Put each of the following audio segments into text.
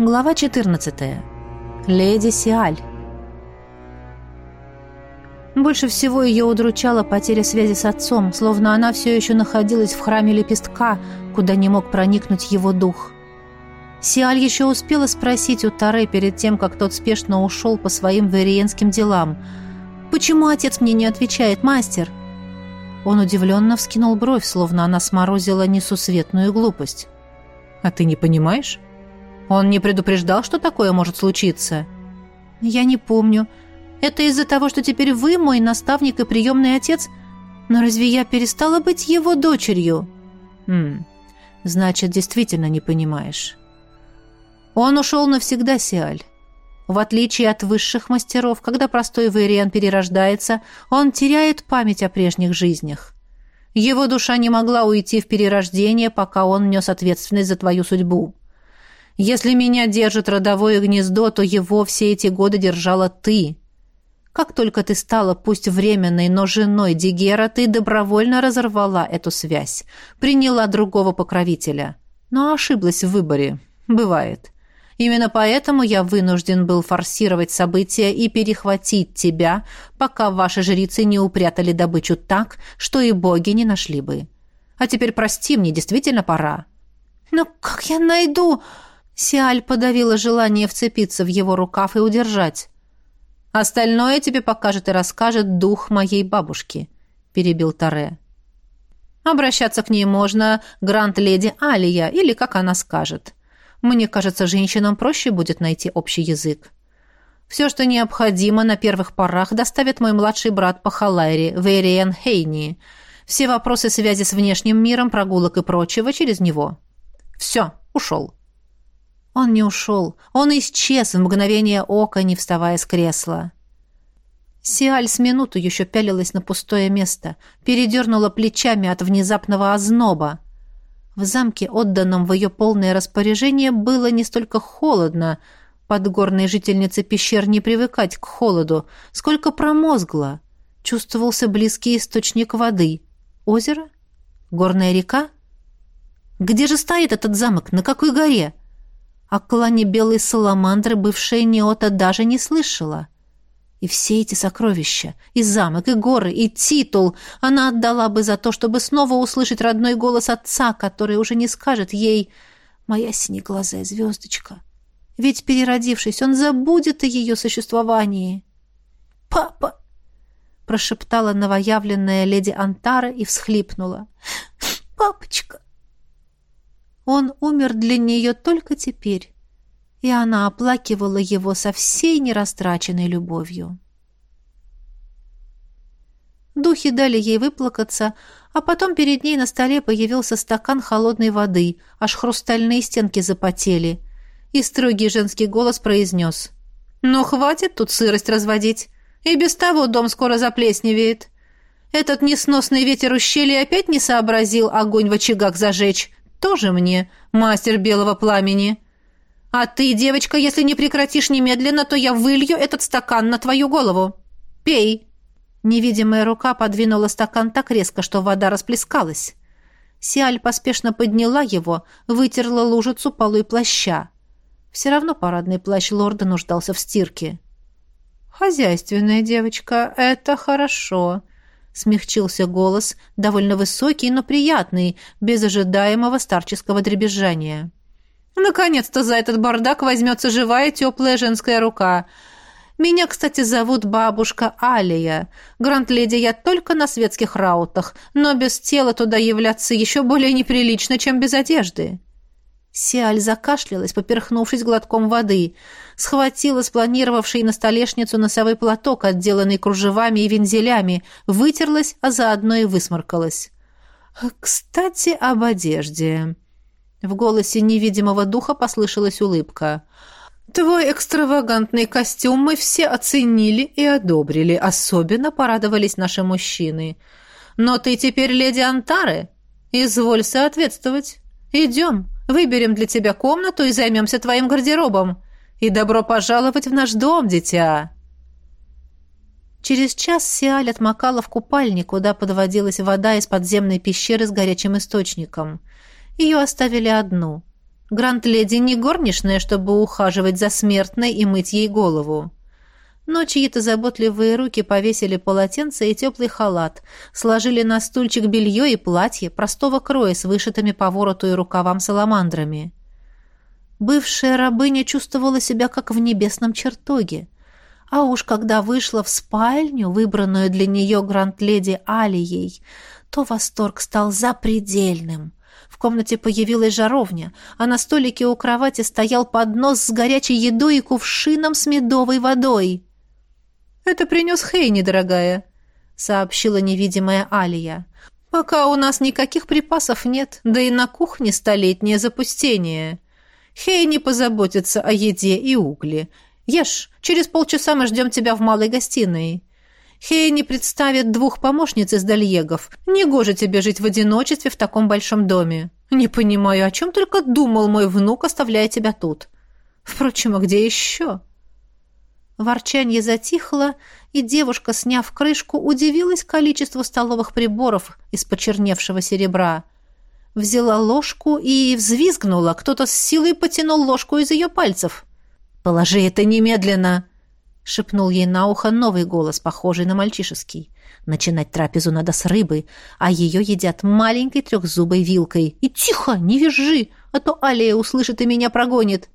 Глава 14. Леди Сиаль. Больше всего ее удручала потеря связи с отцом, словно она все еще находилась в храме лепестка, куда не мог проникнуть его дух. Сиаль еще успела спросить у Таре перед тем, как тот спешно ушел по своим вериенским делам. «Почему отец мне не отвечает, мастер?» Он удивленно вскинул бровь, словно она сморозила несусветную глупость. «А ты не понимаешь? Он не предупреждал, что такое может случиться?» «Я не помню. Это из-за того, что теперь вы мой наставник и приемный отец? Но разве я перестала быть его дочерью?» «Хм, значит, действительно не понимаешь». Он ушел навсегда, Сиаль. В отличие от высших мастеров, когда простой Вейриан перерождается, он теряет память о прежних жизнях. Его душа не могла уйти в перерождение, пока он нес ответственность за твою судьбу. Если меня держит родовое гнездо, то его все эти годы держала ты. Как только ты стала, пусть временной, но женой Дигера, ты добровольно разорвала эту связь, приняла другого покровителя. Но ошиблась в выборе. Бывает. Именно поэтому я вынужден был форсировать события и перехватить тебя, пока ваши жрицы не упрятали добычу так, что и боги не нашли бы. А теперь прости, мне действительно пора». «Но как я найду?» Сиаль подавила желание вцепиться в его рукав и удержать. «Остальное тебе покажет и расскажет дух моей бабушки», — перебил Таре. «Обращаться к ней можно Гранд-леди Алия, или как она скажет. Мне кажется, женщинам проще будет найти общий язык. Все, что необходимо на первых порах, доставит мой младший брат по Халайре, Вейриен Хейни. Все вопросы связи с внешним миром, прогулок и прочего через него. Все, ушел». Он не ушел. Он исчез в мгновение ока, не вставая с кресла. Сиаль с минуту еще пялилась на пустое место, передернула плечами от внезапного озноба. В замке, отданном в ее полное распоряжение, было не столько холодно, подгорной жительнице пещер не привыкать к холоду, сколько промозгло. Чувствовался близкий источник воды. Озеро? Горная река? Где же стоит этот замок? На какой горе? О клане Белой Саламандры бывшая Неота даже не слышала. И все эти сокровища, и замок, и горы, и титул она отдала бы за то, чтобы снова услышать родной голос отца, который уже не скажет ей «Моя синеглазая звездочка». Ведь, переродившись, он забудет о ее существовании. «Папа!» — прошептала новоявленная леди Антара и всхлипнула. «Папочка!» Он умер для нее только теперь, и она оплакивала его со всей нерастраченной любовью. Духи дали ей выплакаться, а потом перед ней на столе появился стакан холодной воды, аж хрустальные стенки запотели, и строгий женский голос произнес «Ну, хватит тут сырость разводить, и без того дом скоро заплесневеет. Этот несносный ветер ущелья опять не сообразил огонь в очагах зажечь, тоже мне, мастер белого пламени. А ты, девочка, если не прекратишь немедленно, то я вылью этот стакан на твою голову. Пей!» Невидимая рука подвинула стакан так резко, что вода расплескалась. Сиаль поспешно подняла его, вытерла лужицу полой плаща. Все равно парадный плащ лорда нуждался в стирке. «Хозяйственная девочка, это хорошо», Смягчился голос, довольно высокий, но приятный, без ожидаемого старческого дребезжания. «Наконец-то за этот бардак возьмется живая теплая женская рука. Меня, кстати, зовут бабушка Алия. Гранд-леди я только на светских раутах, но без тела туда являться еще более неприлично, чем без одежды». Сиаль закашлялась, поперхнувшись глотком воды, схватила спланировавший на столешницу носовой платок, отделанный кружевами и вензелями, вытерлась, а заодно и высморкалась. «Кстати, об одежде». В голосе невидимого духа послышалась улыбка. «Твой экстравагантный костюм мы все оценили и одобрили, особенно порадовались наши мужчины. Но ты теперь леди Антары. Изволь соответствовать. Идем». Выберем для тебя комнату и займемся твоим гардеробом. И добро пожаловать в наш дом, дитя!» Через час Сиаль отмокала в купальне, куда подводилась вода из подземной пещеры с горячим источником. Ее оставили одну. Гранд-леди не горничная, чтобы ухаживать за смертной и мыть ей голову. Но чьи-то заботливые руки повесили полотенце и теплый халат, сложили на стульчик белье и платье простого кроя с вышитыми по вороту и рукавам саламандрами. Бывшая рабыня чувствовала себя как в небесном чертоге. А уж когда вышла в спальню, выбранную для нее гранд-леди Алией, то восторг стал запредельным. В комнате появилась жаровня, а на столике у кровати стоял поднос с горячей едой и кувшином с медовой водой. «Это принес Хейни, дорогая», — сообщила невидимая Алия. «Пока у нас никаких припасов нет, да и на кухне столетнее запустение. Хейни позаботится о еде и угле. Ешь, через полчаса мы ждем тебя в малой гостиной. Хейни представит двух помощниц из дальегов. Негоже тебе жить в одиночестве в таком большом доме. Не понимаю, о чем только думал мой внук, оставляя тебя тут. Впрочем, а где еще?» Ворчанье затихло, и девушка, сняв крышку, удивилась количеству столовых приборов из почерневшего серебра. Взяла ложку и взвизгнула. Кто-то с силой потянул ложку из ее пальцев. «Положи это немедленно!» — шепнул ей на ухо новый голос, похожий на мальчишеский. «Начинать трапезу надо с рыбы, а ее едят маленькой трехзубой вилкой. И тихо, не визжи, а то Алия услышит и меня прогонит!»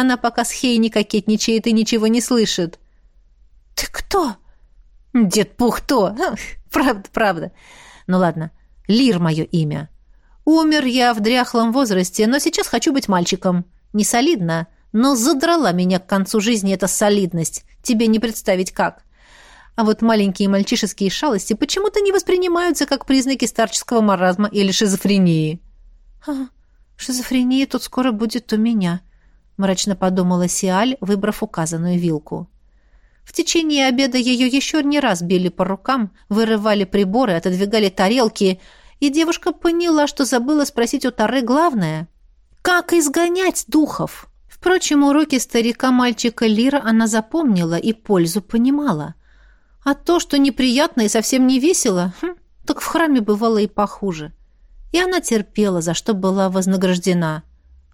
Она пока с Хейни кокетничает и ничего не слышит. «Ты кто?» «Дед Пухто. Правда, правда. Ну ладно, Лир мое имя. Умер я в дряхлом возрасте, но сейчас хочу быть мальчиком. Не солидно, но задрала меня к концу жизни эта солидность. Тебе не представить как. А вот маленькие мальчишеские шалости почему-то не воспринимаются как признаки старческого маразма или шизофрении. А, шизофрения тут скоро будет у меня мрачно подумала Сиаль, выбрав указанную вилку. В течение обеда ее еще не раз били по рукам, вырывали приборы, отодвигали тарелки, и девушка поняла, что забыла спросить у Тары главное. «Как изгонять духов?» Впрочем, уроки старика-мальчика Лира она запомнила и пользу понимала. А то, что неприятно и совсем не весело, хм, так в храме бывало и похуже. И она терпела, за что была вознаграждена.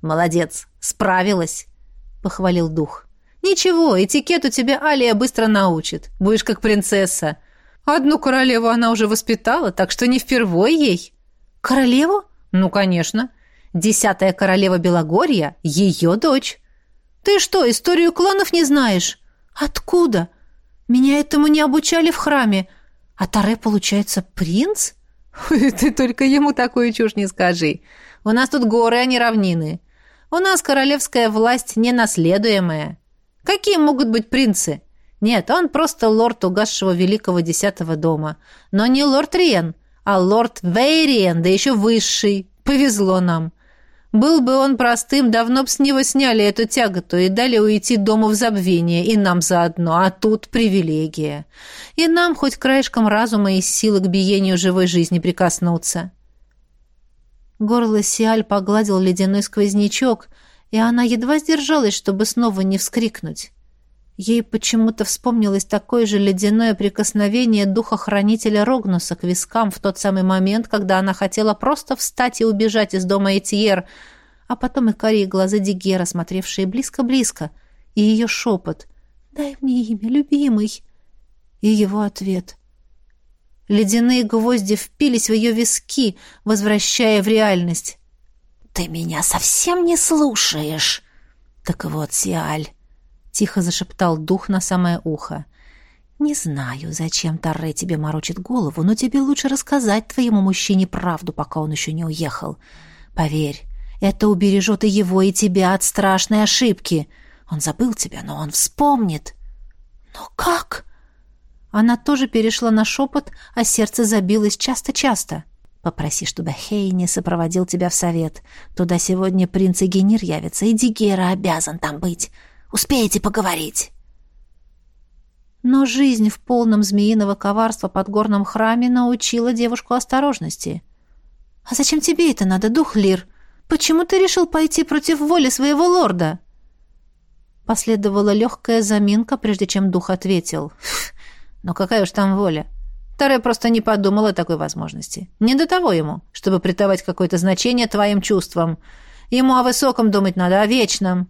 «Молодец, справилась», — похвалил дух. «Ничего, этикет у тебя Алия быстро научит. Будешь как принцесса. Одну королеву она уже воспитала, так что не впервой ей». «Королеву?» «Ну, конечно. Десятая королева Белогорья — ее дочь». «Ты что, историю кланов не знаешь?» «Откуда? Меня этому не обучали в храме. А Таре, получается, принц?» «Ты только ему такую чушь не скажи. У нас тут горы, а не равнины. У нас королевская власть ненаследуемая. Какие могут быть принцы? Нет, он просто лорд угасшего великого десятого дома. Но не лорд Риен, а лорд Вейриен, да еще высший. Повезло нам. Был бы он простым, давно б с него сняли эту тяготу и дали уйти дому в забвение, и нам заодно, а тут привилегия. И нам хоть краешком разума и силы к биению живой жизни прикоснуться. Горло Сиаль погладил ледяной сквознячок, и она едва сдержалась, чтобы снова не вскрикнуть. Ей почему-то вспомнилось такое же ледяное прикосновение духа-хранителя Рогнуса к вискам в тот самый момент, когда она хотела просто встать и убежать из дома Этьер, а потом и карие глаза Дигера, смотревшие близко-близко, и ее шепот «Дай мне имя, любимый!» и его ответ Ледяные гвозди впились в ее виски, возвращая в реальность. «Ты меня совсем не слушаешь!» «Так вот, Сиаль!» — тихо зашептал дух на самое ухо. «Не знаю, зачем Тарре тебе морочит голову, но тебе лучше рассказать твоему мужчине правду, пока он еще не уехал. Поверь, это убережет и его, и тебя от страшной ошибки. Он забыл тебя, но он вспомнит». «Но как?» Она тоже перешла на шепот, а сердце забилось часто-часто. «Попроси, чтобы Хейни сопроводил тебя в совет. Туда сегодня принц и Генир явятся, и Дигера обязан там быть. Успеете поговорить?» Но жизнь в полном змеиного коварства под горном храме научила девушку осторожности. «А зачем тебе это надо, дух Лир? Почему ты решил пойти против воли своего лорда?» Последовала легкая заминка, прежде чем дух ответил. Но какая уж там воля. Таре просто не подумал о такой возможности. Не до того ему, чтобы придавать какое-то значение твоим чувствам. Ему о высоком думать надо, о вечном».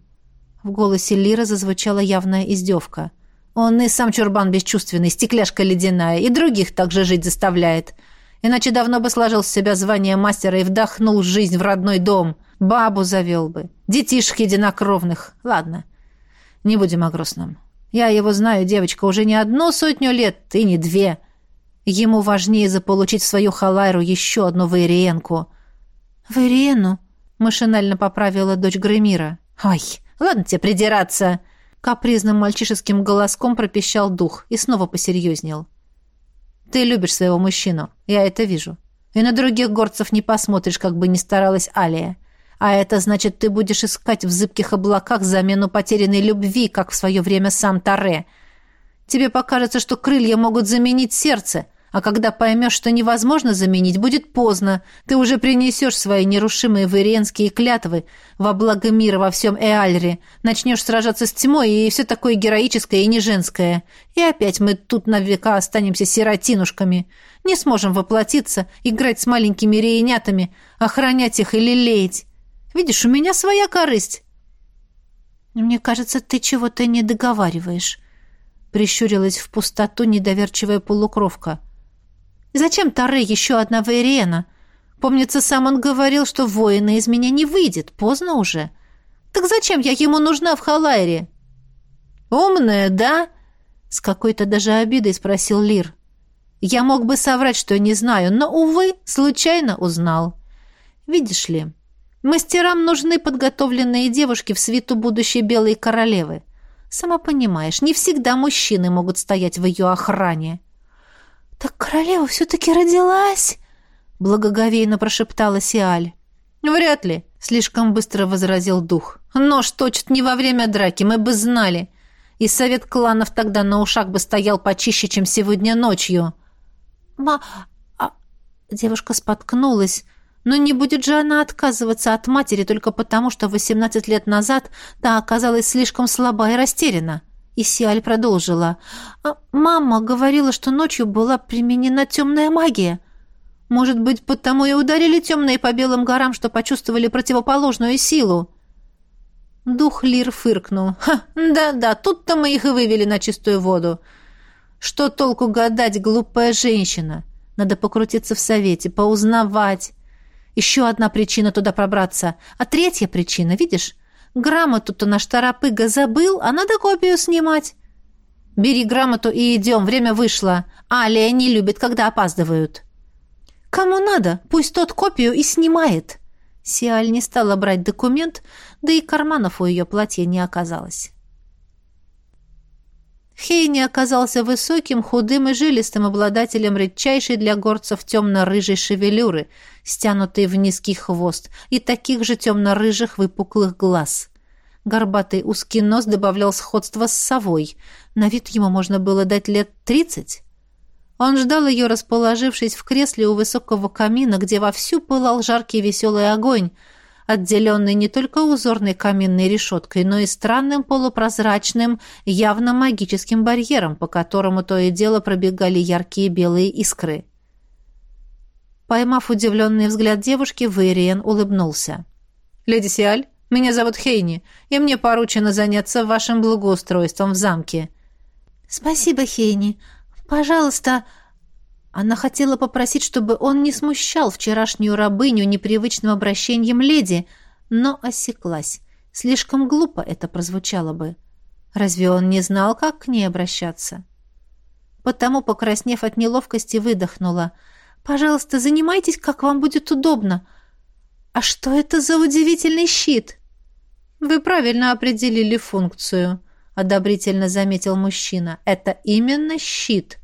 В голосе Лира зазвучала явная издевка. «Он и сам чурбан бесчувственный, стекляшка ледяная, и других также жить заставляет. Иначе давно бы сложил с себя звание мастера и вдохнул жизнь в родной дом. Бабу завел бы, детишек единокровных. Ладно, не будем о грустном. Я его знаю, девочка, уже не одну сотню лет, и не две. Ему важнее заполучить в свою халайру еще одну вариенку». «Вариену?» — машинально поправила дочь Гремира. «Ой, ладно тебе придираться!» Капризным мальчишеским голоском пропищал дух и снова посерьезнел. «Ты любишь своего мужчину, я это вижу. И на других горцев не посмотришь, как бы ни старалась Алия. А это значит, ты будешь искать в зыбких облаках замену потерянной любви, как в свое время сам Таре. Тебе покажется, что крылья могут заменить сердце, а когда поймешь, что невозможно заменить, будет поздно. Ты уже принесешь свои нерушимые вариенские клятвы во благо мира во всем Эальре, начнешь сражаться с тьмой и все такое героическое и не женское. И опять мы тут на века останемся сиротинушками. Не сможем воплотиться, играть с маленькими реенятами, охранять их или лелеять. Видишь, у меня своя корысть. Мне кажется, ты чего-то не договариваешь. Прищурилась в пустоту недоверчивая полукровка. Зачем Таре еще одна Вейриена? Помнится, сам он говорил, что воина из меня не выйдет. Поздно уже. Так зачем я ему нужна в Халайре? Умная, да? С какой-то даже обидой спросил Лир. Я мог бы соврать, что не знаю, но, увы, случайно узнал. Видишь ли, мастерам нужны подготовленные девушки в свиту будущей белой королевы. Сама понимаешь, не всегда мужчины могут стоять в ее охране. «Так королева все-таки родилась?» — благоговейно прошептала Сиаль. «Вряд ли», — слишком быстро возразил дух. «Нож точит не во время драки, мы бы знали. И совет кланов тогда на ушах бы стоял почище, чем сегодня ночью». «Ма...» а... Девушка споткнулась. Но не будет же она отказываться от матери только потому, что восемнадцать лет назад та оказалась слишком слаба и растеряна. И Сиаль продолжила. «А «Мама говорила, что ночью была применена темная магия. Может быть, потому и ударили темные по белым горам, что почувствовали противоположную силу?» Дух Лир фыркнул. «Ха, да-да, тут-то мы их и вывели на чистую воду. Что толку гадать, глупая женщина? Надо покрутиться в совете, поузнавать. Еще одна причина туда пробраться. А третья причина, видишь, Грамоту-то наш торопыга забыл, а надо копию снимать. Бери грамоту и идем, время вышло. Алия не любит, когда опаздывают. Кому надо, пусть тот копию и снимает. Сиаль не стала брать документ, да и карманов у ее платья не оказалось. Хейни оказался высоким, худым и жилистым обладателем редчайшей для горцев темно-рыжей шевелюры, стянутой в низкий хвост, и таких же темно-рыжих выпуклых глаз. Горбатый узкий нос добавлял сходство с совой. На вид ему можно было дать лет тридцать. Он ждал ее, расположившись в кресле у высокого камина, где вовсю пылал жаркий веселый огонь, отделенный не только узорной каминной решеткой, но и странным полупрозрачным, явно магическим барьером, по которому то и дело пробегали яркие белые искры. Поймав удивленный взгляд девушки, Вэриен улыбнулся. «Леди Сиаль, меня зовут Хейни, и мне поручено заняться вашим благоустройством в замке». «Спасибо, Хейни. Пожалуйста...» Она хотела попросить, чтобы он не смущал вчерашнюю рабыню непривычным обращением леди, но осеклась. Слишком глупо это прозвучало бы. Разве он не знал, как к ней обращаться? Потому, покраснев от неловкости, выдохнула. «Пожалуйста, занимайтесь, как вам будет удобно. А что это за удивительный щит?» «Вы правильно определили функцию», — одобрительно заметил мужчина. «Это именно щит».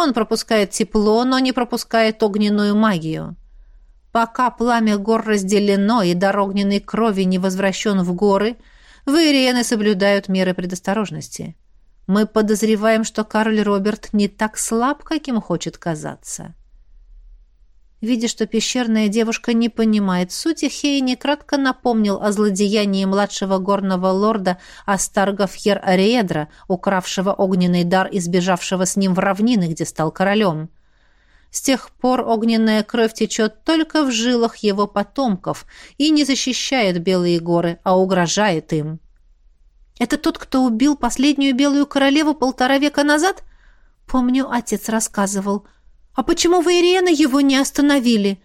Он пропускает тепло, но не пропускает огненную магию. Пока пламя гор разделено и дар огненной крови не возвращен в горы, вейриены соблюдают меры предосторожности. Мы подозреваем, что Карл Роберт не так слаб, каким хочет казаться. Видя, что пещерная девушка не понимает сути, Хейни кратко напомнил о злодеянии младшего горного лорда Астарга Фьер-Ариедра, укравшего огненный дар и сбежавшего с ним в равнины, где стал королем. С тех пор огненная кровь течет только в жилах его потомков и не защищает белые горы, а угрожает им. Это тот, кто убил последнюю белую королеву полтора века назад? Помню, отец рассказывал. А почему вы, Ирена, его не остановили?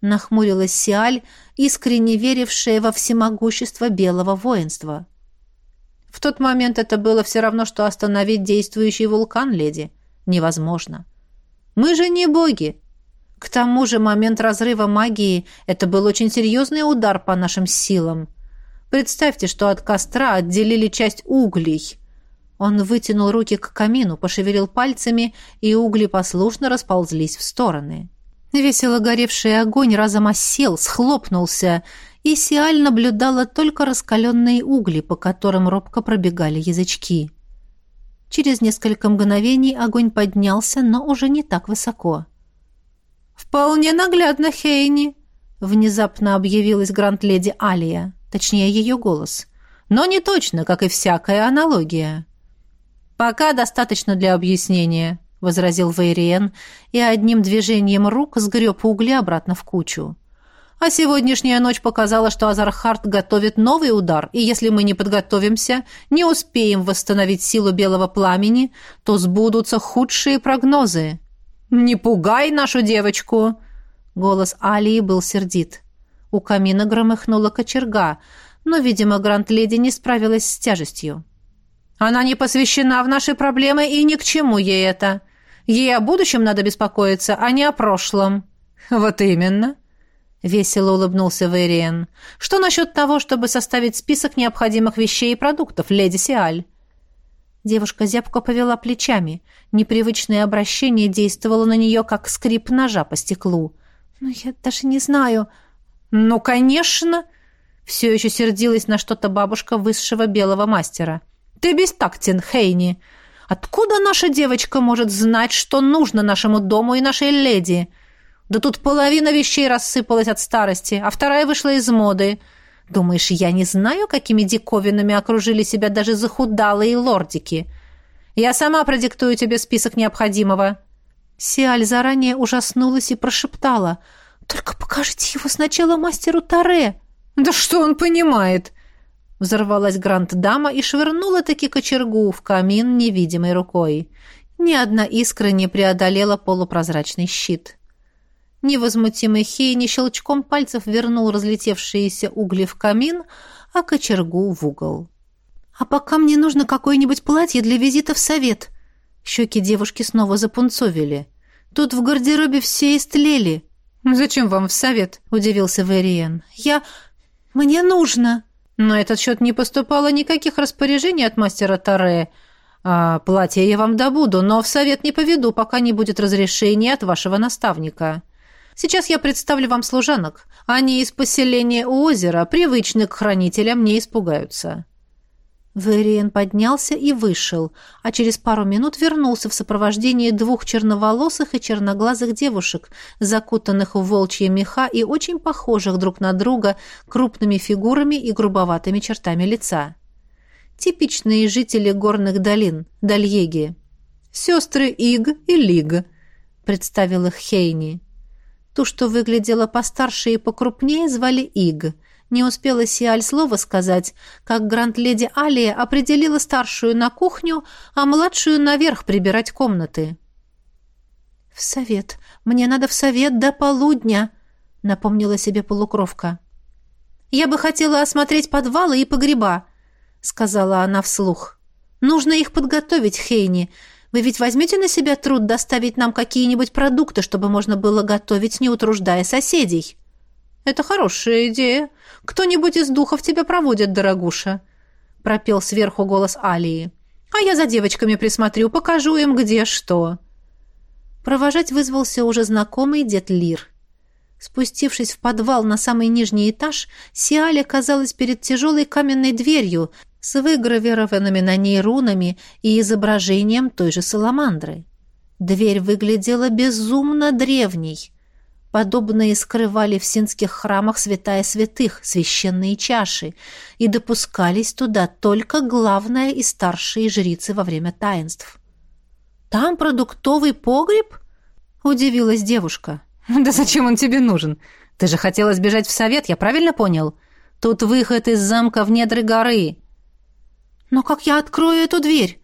Нахмурилась Сиаль, искренне верившая во всемогущество белого воинства. В тот момент это было все равно, что остановить действующий вулкан, леди. Невозможно. Мы же не боги. К тому же момент разрыва магии – это был очень серьезный удар по нашим силам. Представьте, что от костра отделили часть углей. Он вытянул руки к камину, пошевелил пальцами, и угли послушно расползлись в стороны. Весело горевший огонь разом осел, схлопнулся, и Сиаль наблюдала только раскаленные угли, по которым робко пробегали язычки. Через несколько мгновений огонь поднялся, но уже не так высоко. «Вполне наглядно, Хейни!» — внезапно объявилась гранд-леди Алия точнее ее голос. Но не точно, как и всякая аналогия. «Пока достаточно для объяснения», — возразил Вейриен и одним движением рук сгреб угли обратно в кучу. «А сегодняшняя ночь показала, что Азархард готовит новый удар, и если мы не подготовимся, не успеем восстановить силу белого пламени, то сбудутся худшие прогнозы». «Не пугай нашу девочку!» Голос Алии был сердит. У камина громыхнула кочерга, но, видимо, Гранд-леди не справилась с тяжестью. «Она не посвящена в наши проблемы, и ни к чему ей это. Ей о будущем надо беспокоиться, а не о прошлом». «Вот именно», — весело улыбнулся Вэриен. «Что насчет того, чтобы составить список необходимых вещей и продуктов, леди Сиаль?» Девушка зябко повела плечами. Непривычное обращение действовало на нее, как скрип ножа по стеклу. «Ну, я даже не знаю...» «Ну, конечно!» Все еще сердилась на что-то бабушка высшего белого мастера. «Ты бестактен, Хейни! Откуда наша девочка может знать, что нужно нашему дому и нашей леди? Да тут половина вещей рассыпалась от старости, а вторая вышла из моды. Думаешь, я не знаю, какими диковинами окружили себя даже захудалые лордики? Я сама продиктую тебе список необходимого». Сиаль заранее ужаснулась и прошептала – «Только покажите его сначала мастеру Таре!» «Да что он понимает?» Взорвалась Гранд-дама и швырнула таки кочергу в камин невидимой рукой. Ни одна искра не преодолела полупрозрачный щит. Невозмутимый Хейни щелчком пальцев вернул разлетевшиеся угли в камин, а кочергу в угол. «А пока мне нужно какое-нибудь платье для визита в совет». Щеки девушки снова запунцовили. «Тут в гардеробе все истлели. «Зачем вам в совет?» – удивился Вериен. «Я... мне нужно!» «На этот счет не поступало никаких распоряжений от мастера Таре. А платье я вам добуду, но в совет не поведу, пока не будет разрешения от вашего наставника. Сейчас я представлю вам служанок. Они из поселения у озера, привычны к хранителям, не испугаются». Вериен поднялся и вышел, а через пару минут вернулся в сопровождении двух черноволосых и черноглазых девушек, закутанных в волчьи меха и очень похожих друг на друга крупными фигурами и грубоватыми чертами лица. Типичные жители горных долин, дальеги. «Сестры Иг и Лиг», — представил их Хейни. Ту, что выглядела постарше и покрупнее, звали Иг — не успела Сиаль слова сказать, как гранд-леди Алия определила старшую на кухню, а младшую наверх прибирать комнаты. «В совет. Мне надо в совет до полудня», — напомнила себе полукровка. «Я бы хотела осмотреть подвалы и погреба», — сказала она вслух. «Нужно их подготовить, Хейни. Вы ведь возьмете на себя труд доставить нам какие-нибудь продукты, чтобы можно было готовить, не утруждая соседей?» «Это хорошая идея. Кто-нибудь из духов тебя проводит, дорогуша», — пропел сверху голос Алии. «А я за девочками присмотрю, покажу им, где что». Провожать вызвался уже знакомый дед Лир. Спустившись в подвал на самый нижний этаж, Сиаль оказалась перед тяжелой каменной дверью с выгравированными на ней рунами и изображением той же саламандры. Дверь выглядела безумно древней — Подобные скрывали в синских храмах святая святых, священные чаши, и допускались туда только главная и старшие жрицы во время таинств. «Там продуктовый погреб?» Удивилась девушка. «Да зачем он тебе нужен? Ты же хотела сбежать в совет, я правильно понял? Тут выход из замка в недры горы». «Но как я открою эту дверь?»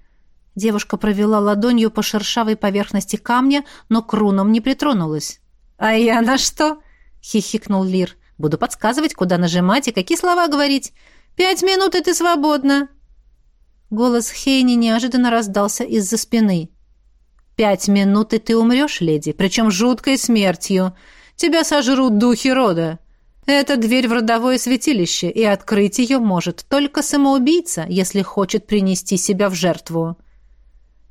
Девушка провела ладонью по шершавой поверхности камня, но к рунам не притронулась. «А я на что?» — хихикнул Лир. «Буду подсказывать, куда нажимать и какие слова говорить. Пять минут, и ты свободна!» Голос Хейни неожиданно раздался из-за спины. «Пять минут, и ты умрешь, леди, причем жуткой смертью. Тебя сожрут духи рода. Это дверь в родовое святилище, и открыть ее может только самоубийца, если хочет принести себя в жертву».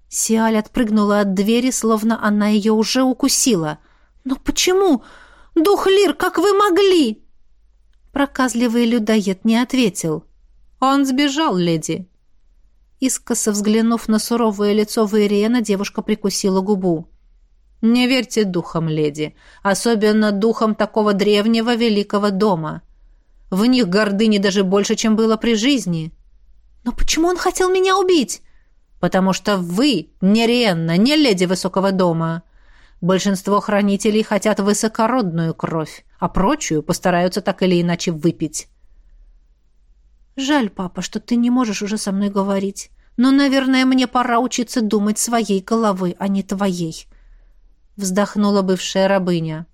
Сиаль отпрыгнула от двери, словно она ее уже укусила. «Но почему? Дух Лир, как вы могли?» Проказливый людоед не ответил. «Он сбежал, леди». Искоса взглянув на суровое лицо Вейриена, девушка прикусила губу. «Не верьте духам, леди, особенно духам такого древнего великого дома. В них гордыни даже больше, чем было при жизни». «Но почему он хотел меня убить?» потому что вы не Риенна, не леди высокого дома. Большинство хранителей хотят высокородную кровь, а прочую постараются так или иначе выпить. Жаль, папа, что ты не можешь уже со мной говорить. Но, наверное, мне пора учиться думать своей головой, а не твоей. Вздохнула бывшая рабыня.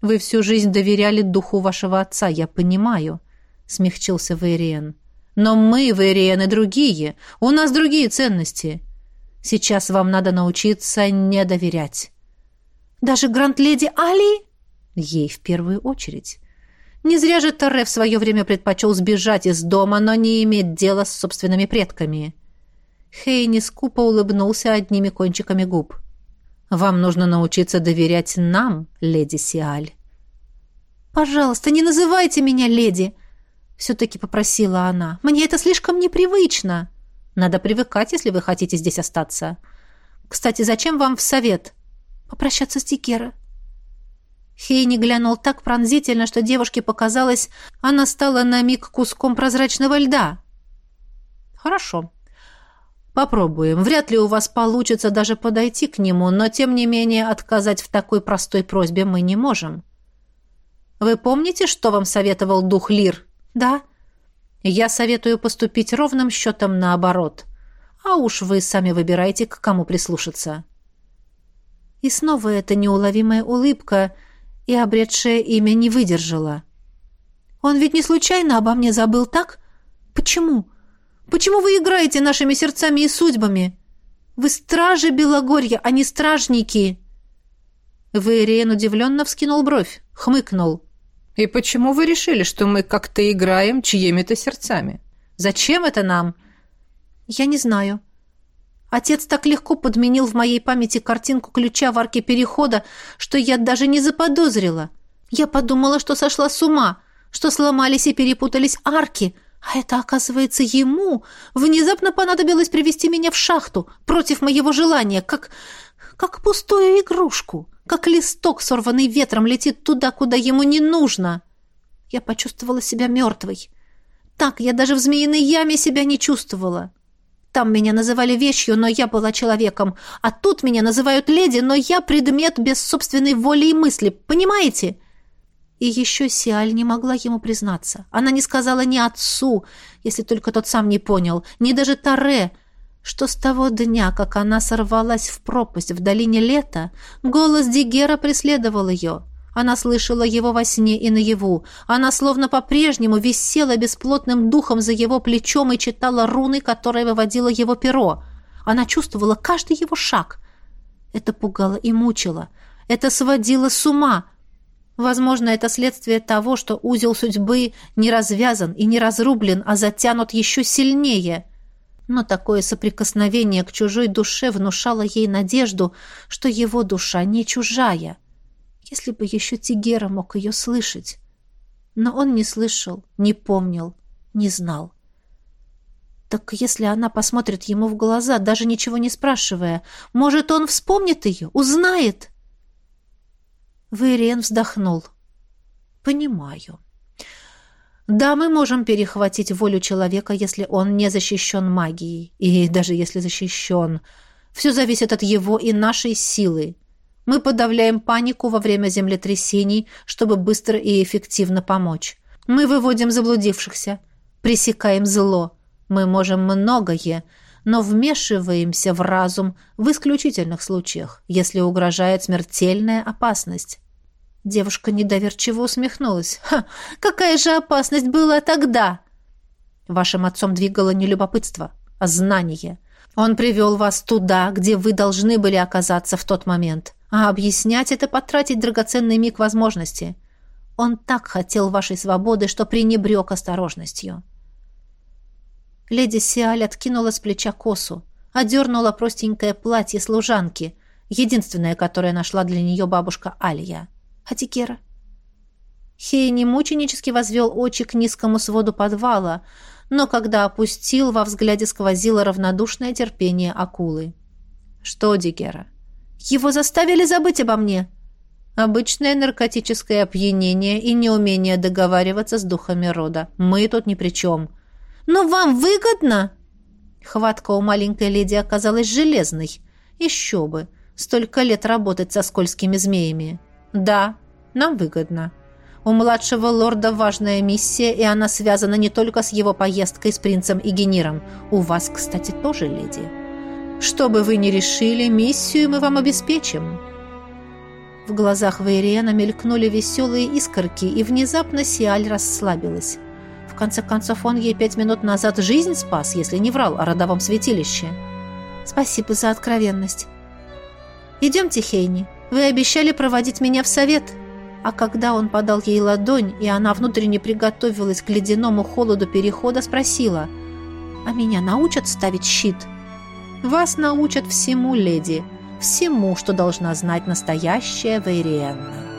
Вы всю жизнь доверяли духу вашего отца, я понимаю, смягчился Вейриен. Но мы, Вейриены, другие. У нас другие ценности. Сейчас вам надо научиться не доверять. Даже гранд-леди Али? Ей в первую очередь. Не зря же Торре в свое время предпочел сбежать из дома, но не иметь дела с собственными предками. Хейни скупо улыбнулся одними кончиками губ. «Вам нужно научиться доверять нам, леди Сиаль». «Пожалуйста, не называйте меня леди!» Все-таки попросила она. «Мне это слишком непривычно. Надо привыкать, если вы хотите здесь остаться. Кстати, зачем вам в совет?» «Попрощаться с Тикера». Хейни глянул так пронзительно, что девушке показалось, она стала на миг куском прозрачного льда. «Хорошо. Попробуем. Вряд ли у вас получится даже подойти к нему, но, тем не менее, отказать в такой простой просьбе мы не можем. Вы помните, что вам советовал дух Лир?» «Да». «Я советую поступить ровным счетом наоборот. А уж вы сами выбирайте, к кому прислушаться». И снова эта неуловимая улыбка, и обретшее имя не выдержала. «Он ведь не случайно обо мне забыл, так? Почему? Почему вы играете нашими сердцами и судьбами? Вы стражи Белогорья, а не стражники!» Вейриен удивленно вскинул бровь, хмыкнул. «И почему вы решили, что мы как-то играем чьими-то сердцами? Зачем это нам?» «Я не знаю». Отец так легко подменил в моей памяти картинку ключа в арке перехода, что я даже не заподозрила. Я подумала, что сошла с ума, что сломались и перепутались арки, а это, оказывается, ему внезапно понадобилось привести меня в шахту против моего желания, как... как пустую игрушку как листок, сорванный ветром, летит туда, куда ему не нужно. Я почувствовала себя мертвой. Так я даже в змеиной яме себя не чувствовала. Там меня называли вещью, но я была человеком. А тут меня называют леди, но я предмет без собственной воли и мысли. Понимаете? И еще Сиаль не могла ему признаться. Она не сказала ни отцу, если только тот сам не понял, ни даже Таре, что с того дня, как она сорвалась в пропасть в долине лета, голос Дигера преследовал ее. Она слышала его во сне и наяву. Она словно по-прежнему висела бесплотным духом за его плечом и читала руны, которые выводило его перо. Она чувствовала каждый его шаг. Это пугало и мучило. Это сводило с ума. Возможно, это следствие того, что узел судьбы не развязан и не разрублен, а затянут еще сильнее — но такое соприкосновение к чужой душе внушало ей надежду, что его душа не чужая. Если бы еще Тигера мог ее слышать. Но он не слышал, не помнил, не знал. Так если она посмотрит ему в глаза, даже ничего не спрашивая, может, он вспомнит ее, узнает? Вейрен вздохнул. «Понимаю. Да, мы можем перехватить волю человека, если он не защищен магией. И даже если защищен. Все зависит от его и нашей силы. Мы подавляем панику во время землетрясений, чтобы быстро и эффективно помочь. Мы выводим заблудившихся, пресекаем зло. Мы можем многое, но вмешиваемся в разум в исключительных случаях, если угрожает смертельная опасность. Девушка недоверчиво усмехнулась. «Ха! Какая же опасность была тогда?» Вашим отцом двигало не любопытство, а знание. Он привел вас туда, где вы должны были оказаться в тот момент. А объяснять это потратить драгоценный миг возможности. Он так хотел вашей свободы, что пренебрег осторожностью. Леди Сиаль откинула с плеча косу, одернула простенькое платье служанки, единственное, которое нашла для нее бабушка Алья. А Тикера? Хейни мученически возвел очи к низкому своду подвала, но когда опустил, во взгляде сквозило равнодушное терпение акулы. «Что, Дигера?» «Его заставили забыть обо мне!» «Обычное наркотическое опьянение и неумение договариваться с духами рода. Мы тут ни при чем». «Но вам выгодно?» Хватка у маленькой леди оказалась железной. Еще бы. Столько лет работать со скользкими змеями. «Да, нам выгодно». У младшего лорда важная миссия, и она связана не только с его поездкой с принцем и Гениром. У вас, кстати, тоже, леди. Что бы вы ни решили, миссию мы вам обеспечим». В глазах Вейриена мелькнули веселые искорки, и внезапно Сиаль расслабилась. В конце концов, он ей пять минут назад жизнь спас, если не врал о родовом святилище. «Спасибо за откровенность. Идемте, Хейни. Вы обещали проводить меня в совет». А когда он подал ей ладонь, и она внутренне приготовилась к ледяному холоду перехода, спросила, «А меня научат ставить щит?» «Вас научат всему, леди, всему, что должна знать настоящая Вейриенна».